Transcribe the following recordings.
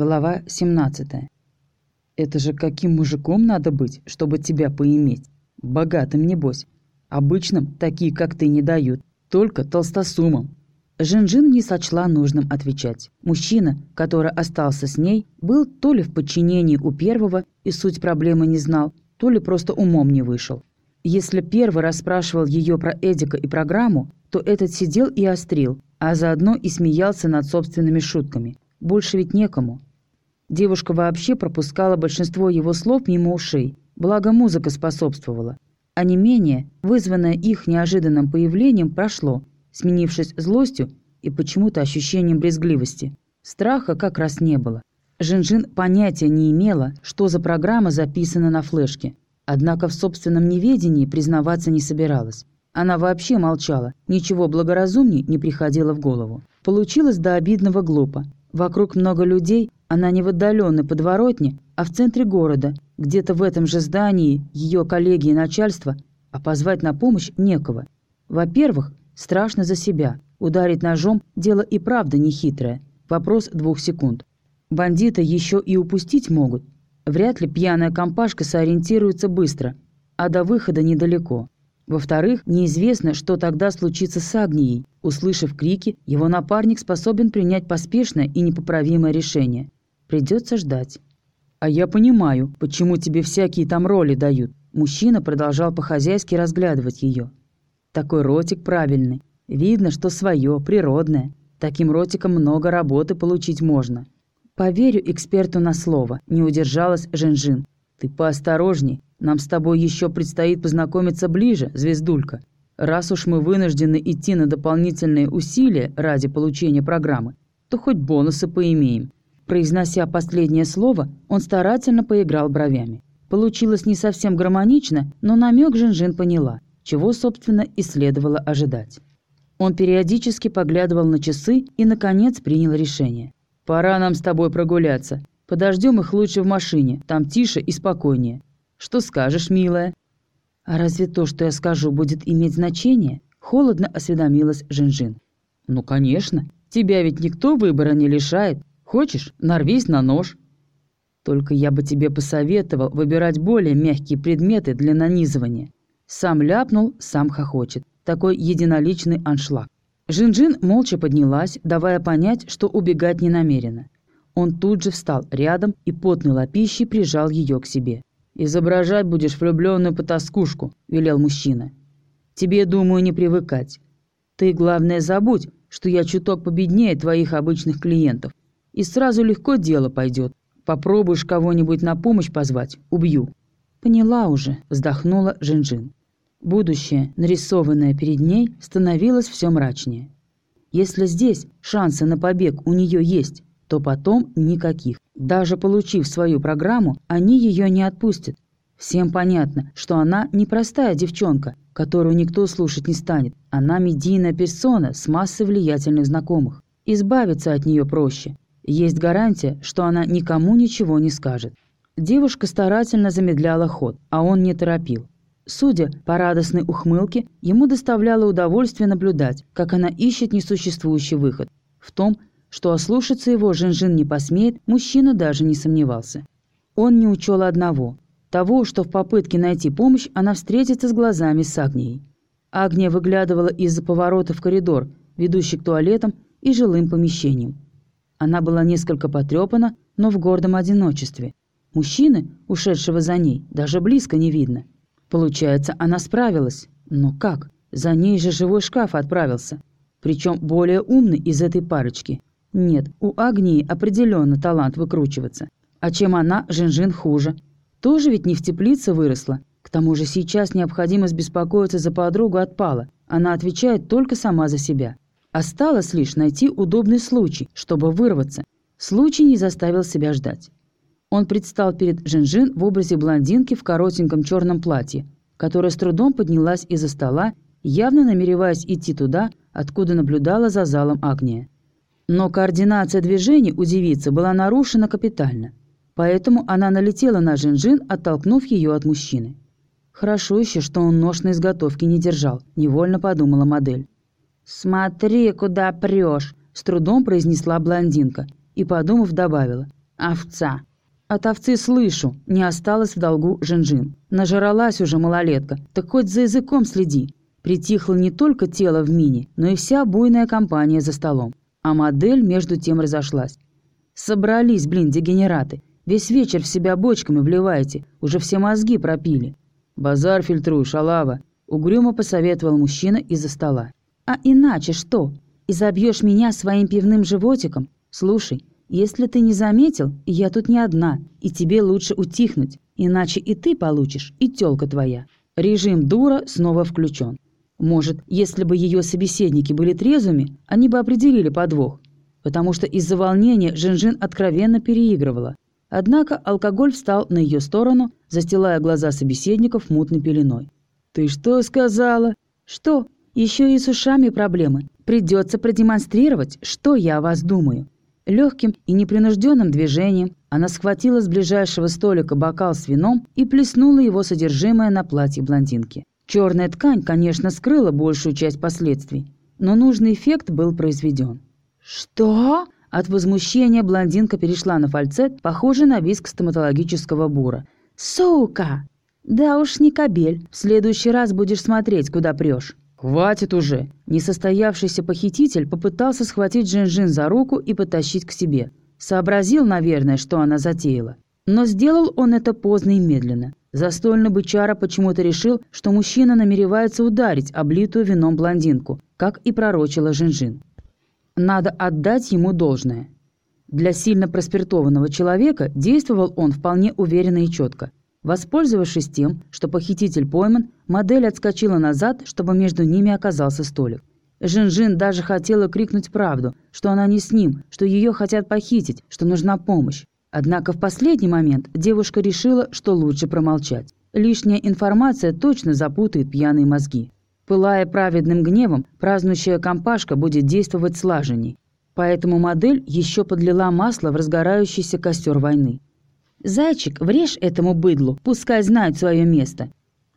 Глава 17. Это же каким мужиком надо быть, чтобы тебя поиметь? Богатым, небось. Обычным такие, как ты, не дают. Только толстосумам. Жинжин не сочла нужным отвечать. Мужчина, который остался с ней, был то ли в подчинении у первого и суть проблемы не знал, то ли просто умом не вышел. Если первый расспрашивал ее про Эдика и программу, то этот сидел и острил, а заодно и смеялся над собственными шутками. Больше ведь некому. Девушка вообще пропускала большинство его слов мимо ушей, благо музыка способствовала. А не менее, вызванное их неожиданным появлением, прошло, сменившись злостью и почему-то ощущением брезгливости. Страха как раз не было. Жинжин понятия не имела, что за программа записана на флешке, однако в собственном неведении признаваться не собиралась. Она вообще молчала, ничего благоразумней не приходило в голову. Получилось до обидного глупо. Вокруг много людей, она не в отдаленной подворотне, а в центре города, где-то в этом же здании ее коллеги и начальство, а позвать на помощь некого. Во-первых, страшно за себя. Ударить ножом – дело и правда нехитрое. Вопрос двух секунд. Бандиты еще и упустить могут. Вряд ли пьяная компашка сориентируется быстро, а до выхода недалеко. Во-вторых, неизвестно, что тогда случится с Агнией. Услышав крики, его напарник способен принять поспешное и непоправимое решение. Придется ждать. «А я понимаю, почему тебе всякие там роли дают». Мужчина продолжал по-хозяйски разглядывать ее. Такой ротик правильный. Видно, что свое, природное. Таким ротиком много работы получить можно. Поверю эксперту на слово, не удержалась Женжин. Ты поосторожней, нам с тобой еще предстоит познакомиться ближе, звездулька. Раз уж мы вынуждены идти на дополнительные усилия ради получения программы, то хоть бонусы поимеем. Произнося последнее слово, он старательно поиграл бровями. Получилось не совсем гармонично, но намек Жинжин поняла, чего, собственно, и следовало ожидать. Он периодически поглядывал на часы и, наконец, принял решение. «Пора нам с тобой прогуляться. Подождем их лучше в машине, там тише и спокойнее. Что скажешь, милая?» «А разве то, что я скажу, будет иметь значение?» Холодно осведомилась Жинжин. «Ну, конечно. Тебя ведь никто выбора не лишает. Хочешь, нарвись на нож. Только я бы тебе посоветовал выбирать более мягкие предметы для нанизывания. Сам ляпнул, сам хохочет. Такой единоличный аншлаг. Жин-Жин молча поднялась, давая понять, что убегать не намерена. Он тут же встал рядом и потной лапищей прижал ее к себе. «Изображать будешь влюбленную потаскушку», – велел мужчина. «Тебе, думаю, не привыкать. Ты, главное, забудь, что я чуток победнее твоих обычных клиентов и сразу легко дело пойдет. Попробуешь кого-нибудь на помощь позвать – убью». «Поняла уже», – вздохнула Жинжин. Будущее, нарисованное перед ней, становилось все мрачнее. Если здесь шансы на побег у нее есть, то потом никаких. Даже получив свою программу, они ее не отпустят. Всем понятно, что она непростая девчонка, которую никто слушать не станет. Она медийная персона с массой влиятельных знакомых. Избавиться от нее проще. Есть гарантия, что она никому ничего не скажет. Девушка старательно замедляла ход, а он не торопил. Судя по радостной ухмылке, ему доставляло удовольствие наблюдать, как она ищет несуществующий выход. В том, что ослушаться его Жинжин не посмеет, мужчина даже не сомневался. Он не учел одного – того, что в попытке найти помощь она встретится с глазами с Агнией. Агния выглядывала из-за поворота в коридор, ведущий к туалетам и жилым помещениям. Она была несколько потрепана, но в гордом одиночестве. Мужчины, ушедшего за ней, даже близко не видно. Получается, она справилась. Но как? За ней же живой шкаф отправился. Причем более умный из этой парочки. Нет, у Агнии определенно талант выкручиваться. А чем она, Жинжин, хуже. Тоже ведь не в теплице выросла. К тому же сейчас необходимость беспокоиться за подругу отпала. Она отвечает только сама за себя. Осталось лишь найти удобный случай, чтобы вырваться. Случай не заставил себя ждать. Он предстал перед Жинжин в образе блондинки в коротеньком черном платье, которая с трудом поднялась из-за стола, явно намереваясь идти туда, откуда наблюдала за залом Агния. Но координация движений у девицы была нарушена капитально, поэтому она налетела на Жинжин, оттолкнув ее от мужчины. Хорошо еще, что он нож на изготовке не держал, невольно подумала модель. «Смотри, куда прешь!» – с трудом произнесла блондинка и, подумав, добавила. Овца. От овцы слышу, не осталось в долгу Жинжин. Нажралась уже малолетка, так хоть за языком следи. Притихло не только тело в мини, но и вся буйная компания за столом. А модель между тем разошлась. Собрались, блин, дегенераты. Весь вечер в себя бочками вливаете, уже все мозги пропили. Базар фильтруй, шалава. Угрюмо посоветовал мужчина из-за стола. А иначе что? И забьешь меня своим пивным животиком? Слушай, если ты не заметил, я тут не одна, и тебе лучше утихнуть, иначе и ты получишь, и тёлка твоя. Режим дура снова включен. Может, если бы ее собеседники были трезвыми, они бы определили подвох. Потому что из-за волнения Жинжин откровенно переигрывала. Однако алкоголь встал на ее сторону, застилая глаза собеседников мутной пеленой. «Ты что сказала?» «Что? Еще и с ушами проблемы. Придется продемонстрировать, что я о вас думаю». Легким и непринужденным движением она схватила с ближайшего столика бокал с вином и плеснула его содержимое на платье блондинки. Черная ткань, конечно, скрыла большую часть последствий, но нужный эффект был произведен. «Что?» От возмущения блондинка перешла на фальцет, похожий на виск стоматологического бура. «Сука!» «Да уж не кобель. В следующий раз будешь смотреть, куда прешь». «Хватит уже!» Несостоявшийся похититель попытался схватить Жин-Жин за руку и потащить к себе. Сообразил, наверное, что она затеяла. Но сделал он это поздно и медленно. Застольный бычара почему-то решил, что мужчина намеревается ударить облитую вином блондинку, как и пророчила Жинжин. Надо отдать ему должное. Для сильно проспиртованного человека действовал он вполне уверенно и четко. Воспользовавшись тем, что похититель пойман, модель отскочила назад, чтобы между ними оказался столик. Жин-Жин даже хотела крикнуть правду, что она не с ним, что ее хотят похитить, что нужна помощь. Однако в последний момент девушка решила, что лучше промолчать. Лишняя информация точно запутает пьяные мозги. Пылая праведным гневом, празднующая компашка будет действовать слаженней. Поэтому модель еще подлила масло в разгорающийся костер войны. «Зайчик, врежь этому быдлу, пускай знает свое место».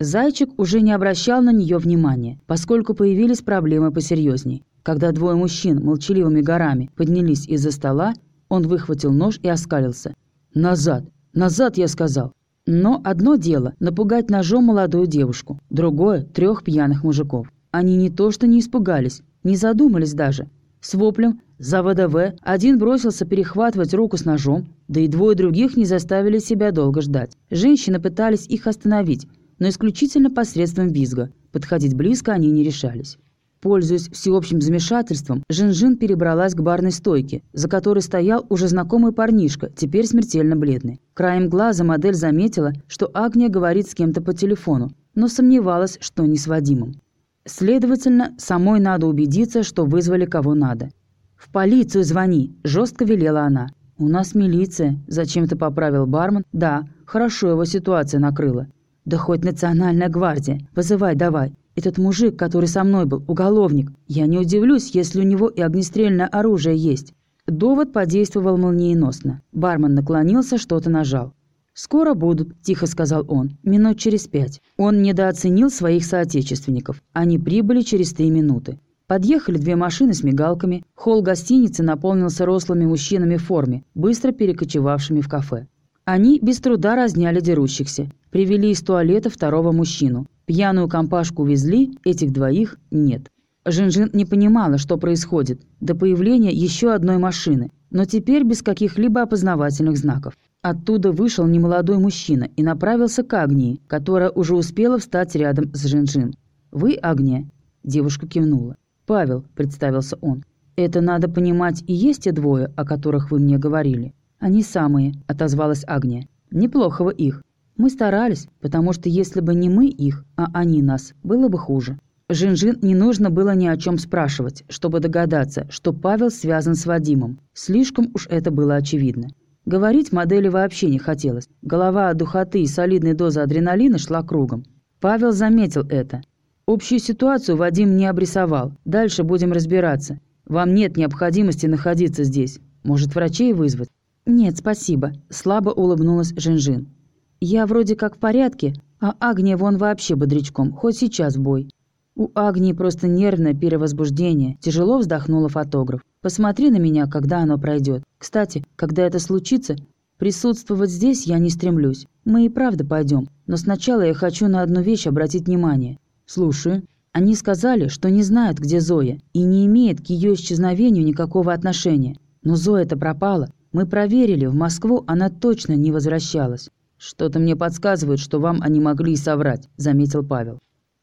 Зайчик уже не обращал на нее внимания, поскольку появились проблемы посерьезней. Когда двое мужчин молчаливыми горами поднялись из-за стола, он выхватил нож и оскалился. «Назад! Назад!» я сказал. Но одно дело – напугать ножом молодую девушку, другое – трех пьяных мужиков. Они не то что не испугались, не задумались даже. С воплем «За ВДВ» один бросился перехватывать руку с ножом, да и двое других не заставили себя долго ждать. Женщины пытались их остановить, но исключительно посредством визга. Подходить близко они не решались. Пользуясь всеобщим замешательством, Жин-Жин перебралась к барной стойке, за которой стоял уже знакомый парнишка, теперь смертельно бледный. Краем глаза модель заметила, что Агния говорит с кем-то по телефону, но сомневалась, что не с Вадимом. Следовательно, самой надо убедиться, что вызвали кого надо. «В полицию звони!» – жестко велела она. «У нас милиция», – зачем-то поправил бармен. «Да, хорошо его ситуация накрыла». «Да хоть национальная гвардия. Вызывай давай. Этот мужик, который со мной был, уголовник. Я не удивлюсь, если у него и огнестрельное оружие есть». Довод подействовал молниеносно. Бармен наклонился, что-то нажал. «Скоро будут», – тихо сказал он, – «минут через пять». Он недооценил своих соотечественников. Они прибыли через три минуты. Подъехали две машины с мигалками. Холл гостиницы наполнился рослыми мужчинами в форме, быстро перекочевавшими в кафе. Они без труда разняли дерущихся. Привели из туалета второго мужчину. Пьяную компашку увезли, этих двоих нет. Жинжин не понимала, что происходит, до появления еще одной машины, но теперь без каких-либо опознавательных знаков. Оттуда вышел немолодой мужчина и направился к Агнии, которая уже успела встать рядом с Жинжин. «Вы Агния?» Девушка кивнула. «Павел», — представился он. «Это надо понимать и есть те двое, о которых вы мне говорили?» «Они самые», — отозвалась Агния. «Неплохо вы их. Мы старались, потому что если бы не мы их, а они нас, было бы хуже. Жинжин не нужно было ни о чем спрашивать, чтобы догадаться, что Павел связан с Вадимом. Слишком уж это было очевидно. Говорить модели вообще не хотелось. Голова от духоты и солидной дозы адреналина шла кругом. Павел заметил это. Общую ситуацию Вадим не обрисовал. Дальше будем разбираться. Вам нет необходимости находиться здесь. Может, врачей вызвать? Нет, спасибо. Слабо улыбнулась Жинжин. Я вроде как в порядке, а Агния вон вообще бодрячком, хоть сейчас бой. У Агнии просто нервное перевозбуждение, тяжело вздохнула фотограф. Посмотри на меня, когда оно пройдет. Кстати, когда это случится, присутствовать здесь я не стремлюсь. Мы и правда пойдем, но сначала я хочу на одну вещь обратить внимание. Слушаю. Они сказали, что не знают, где Зоя, и не имеет к ее исчезновению никакого отношения. Но Зоя-то пропала. Мы проверили, в Москву она точно не возвращалась. «Что-то мне подсказывает, что вам они могли соврать», – заметил Павел.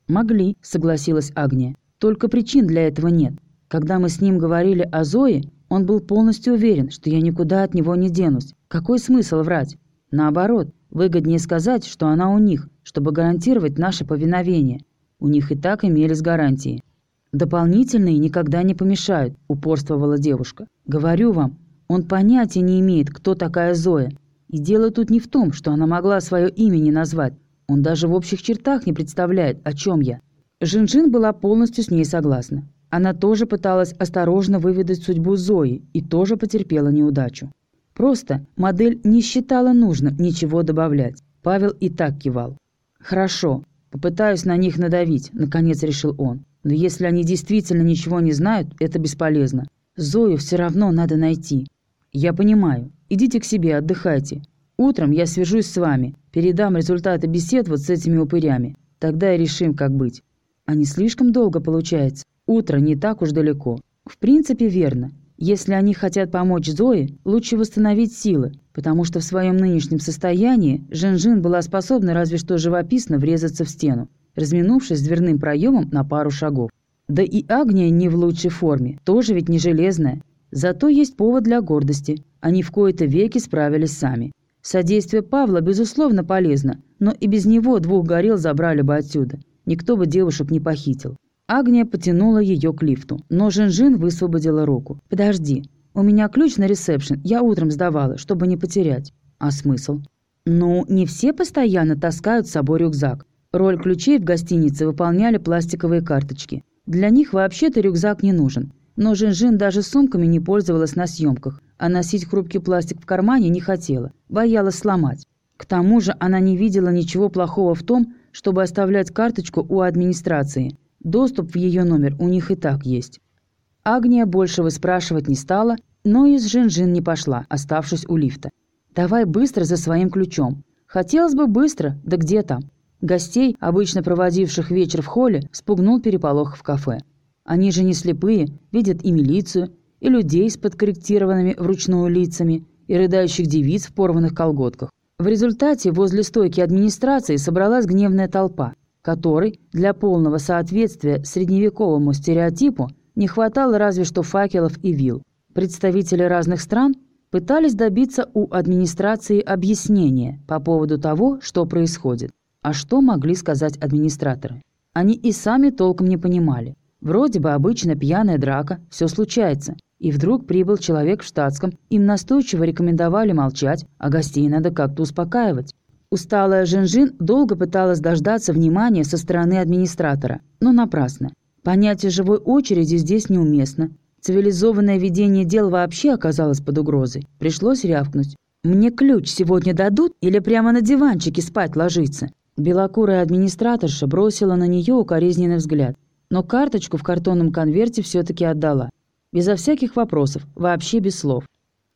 «Могли», – согласилась Агния. «Только причин для этого нет. Когда мы с ним говорили о Зое, он был полностью уверен, что я никуда от него не денусь. Какой смысл врать? Наоборот, выгоднее сказать, что она у них, чтобы гарантировать наше повиновение. У них и так имелись гарантии. «Дополнительные никогда не помешают», – упорствовала девушка. «Говорю вам, он понятия не имеет, кто такая Зоя. И дело тут не в том, что она могла свое имя не назвать. Он даже в общих чертах не представляет, о чем я». Жинжин была полностью с ней согласна. Она тоже пыталась осторожно выведать судьбу Зои и тоже потерпела неудачу. Просто модель не считала нужным ничего добавлять. Павел и так кивал. «Хорошо, попытаюсь на них надавить», – наконец решил он. «Но если они действительно ничего не знают, это бесполезно. Зою все равно надо найти». «Я понимаю. Идите к себе, отдыхайте. Утром я свяжусь с вами, передам результаты бесед вот с этими упырями. Тогда и решим, как быть». «А не слишком долго получается?» Утро не так уж далеко. В принципе, верно. Если они хотят помочь Зое, лучше восстановить силы, потому что в своем нынешнем состоянии Жин-Жин была способна разве что живописно врезаться в стену, разминувшись дверным проемом на пару шагов. Да и Агния не в лучшей форме, тоже ведь не железная. Зато есть повод для гордости. Они в кои-то веки справились сами. Содействие Павла, безусловно, полезно, но и без него двух горел забрали бы отсюда. Никто бы девушек не похитил. Агния потянула ее к лифту, но Жин-Жин высвободила руку. «Подожди, у меня ключ на ресепшн, я утром сдавала, чтобы не потерять». «А смысл?» «Ну, не все постоянно таскают с собой рюкзак. Роль ключей в гостинице выполняли пластиковые карточки. Для них вообще-то рюкзак не нужен. Но Жин-Жин даже сумками не пользовалась на съемках, а носить хрупкий пластик в кармане не хотела, боялась сломать. К тому же она не видела ничего плохого в том, чтобы оставлять карточку у администрации. Доступ в ее номер у них и так есть. Агния больше выспрашивать не стала, но и с Жин-Жин не пошла, оставшись у лифта. «Давай быстро за своим ключом. Хотелось бы быстро, да где там?» Гостей, обычно проводивших вечер в холле, спугнул переполох в кафе. Они же не слепые, видят и милицию, и людей с подкорректированными вручную лицами, и рыдающих девиц в порванных колготках. В результате возле стойки администрации собралась гневная толпа которой для полного соответствия средневековому стереотипу не хватало разве что факелов и вил. Представители разных стран пытались добиться у администрации объяснения по поводу того, что происходит. А что могли сказать администраторы? Они и сами толком не понимали. Вроде бы обычно пьяная драка, все случается. И вдруг прибыл человек в штатском, им настойчиво рекомендовали молчать, а гостей надо как-то успокаивать. Усталая Жинжин долго пыталась дождаться внимания со стороны администратора, но напрасно. Понятие живой очереди здесь неуместно. Цивилизованное ведение дел вообще оказалось под угрозой. Пришлось рявкнуть. «Мне ключ сегодня дадут или прямо на диванчике спать ложиться?» Белокурая администраторша бросила на нее укоризненный взгляд, но карточку в картонном конверте все-таки отдала. Безо всяких вопросов, вообще без слов.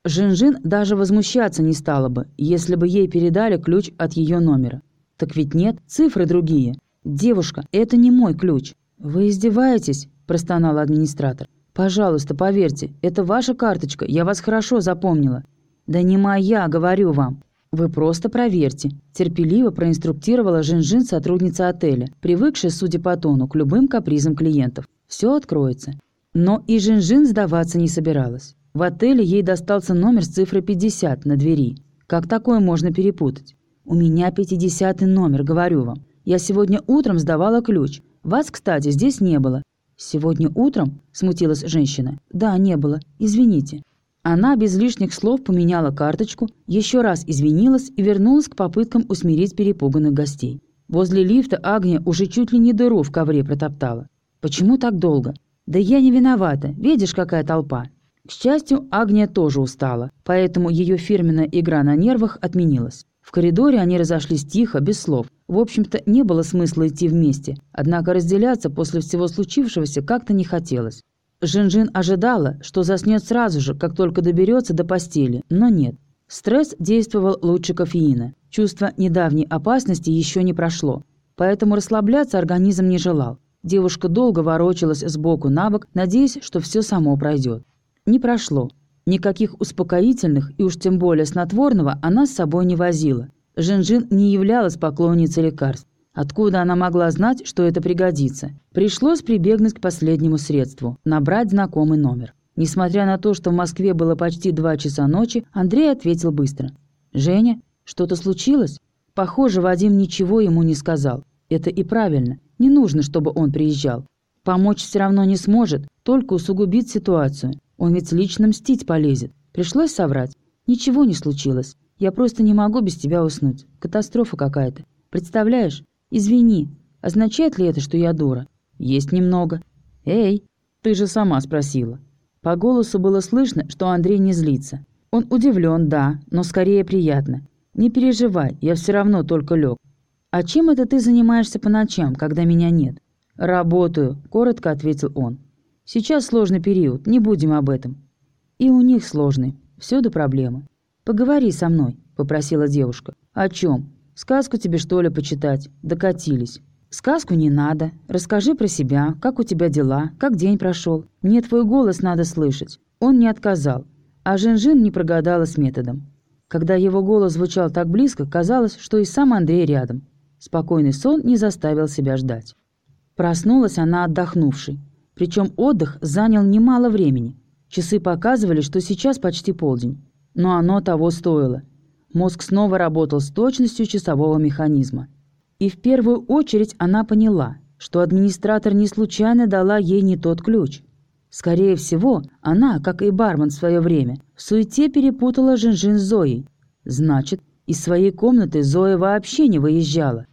Жин-Жин даже возмущаться не стала бы, если бы ей передали ключ от ее номера. Так ведь нет, цифры другие. «Девушка, это не мой ключ». «Вы издеваетесь?» – простонал администратор. «Пожалуйста, поверьте, это ваша карточка, я вас хорошо запомнила». «Да не моя, говорю вам». «Вы просто проверьте», – терпеливо проинструктировала Жин-Жин сотрудница отеля, привыкшая, судя по тону, к любым капризам клиентов. «Все откроется». Но и Жин-Жин сдаваться не собиралась. В отеле ей достался номер с цифрой 50 на двери. Как такое можно перепутать? У меня 50 номер, говорю вам. Я сегодня утром сдавала ключ. Вас, кстати, здесь не было. Сегодня утром? Смутилась женщина. Да, не было. Извините. Она без лишних слов поменяла карточку, еще раз извинилась и вернулась к попыткам усмирить перепуганных гостей. Возле лифта Агния уже чуть ли не дыру в ковре протоптала. «Почему так долго?» «Да я не виновата. Видишь, какая толпа. К счастью, Агния тоже устала, поэтому ее фирменная игра на нервах отменилась. В коридоре они разошлись тихо, без слов. В общем-то, не было смысла идти вместе, однако разделяться после всего случившегося как-то не хотелось. Жин-Жин ожидала, что заснет сразу же, как только доберется до постели, но нет. Стресс действовал лучше кофеина. Чувство недавней опасности еще не прошло. Поэтому расслабляться организм не желал. Девушка долго ворочалась сбоку на бок, надеясь, что все само пройдет. Не прошло. Никаких успокоительных и уж тем более снотворного она с собой не возила. Жин-Жин не являлась поклонницей лекарств. Откуда она могла знать, что это пригодится? Пришлось прибегнуть к последнему средству – набрать знакомый номер. Несмотря на то, что в Москве было почти два часа ночи, Андрей ответил быстро. «Женя, что-то случилось?» Похоже, Вадим ничего ему не сказал. Это и правильно. Не нужно, чтобы он приезжал. Помочь все равно не сможет, только усугубит ситуацию. Он ведь лично мстить полезет. Пришлось соврать. Ничего не случилось. Я просто не могу без тебя уснуть. Катастрофа какая-то. Представляешь? Извини. Означает ли это, что я дура? Есть немного. Эй, ты же сама спросила. По голосу было слышно, что Андрей не злится. Он удивлен, да, но скорее приятно. Не переживай, я все равно только лег. А чем это ты занимаешься по ночам, когда меня нет? Работаю, коротко ответил он. Сейчас сложный период, не будем об этом. И у них сложный, всюду проблемы. «Поговори со мной», — попросила девушка. «О чем? Сказку тебе, что ли, почитать? Докатились». «Сказку не надо. Расскажи про себя, как у тебя дела, как день прошел. Мне твой голос надо слышать». Он не отказал, а Жин-Жин не прогадала с методом. Когда его голос звучал так близко, казалось, что и сам Андрей рядом. Спокойный сон не заставил себя ждать. Проснулась она отдохнувшей. Причем отдых занял немало времени. Часы показывали, что сейчас почти полдень но оно того стоило. Мозг снова работал с точностью часового механизма. И в первую очередь она поняла, что администратор не случайно дала ей не тот ключ. Скорее всего, она, как и бармен в свое время, в суете перепутала Жинжин с Зоей. Значит, из своей комнаты Зоя вообще не выезжала.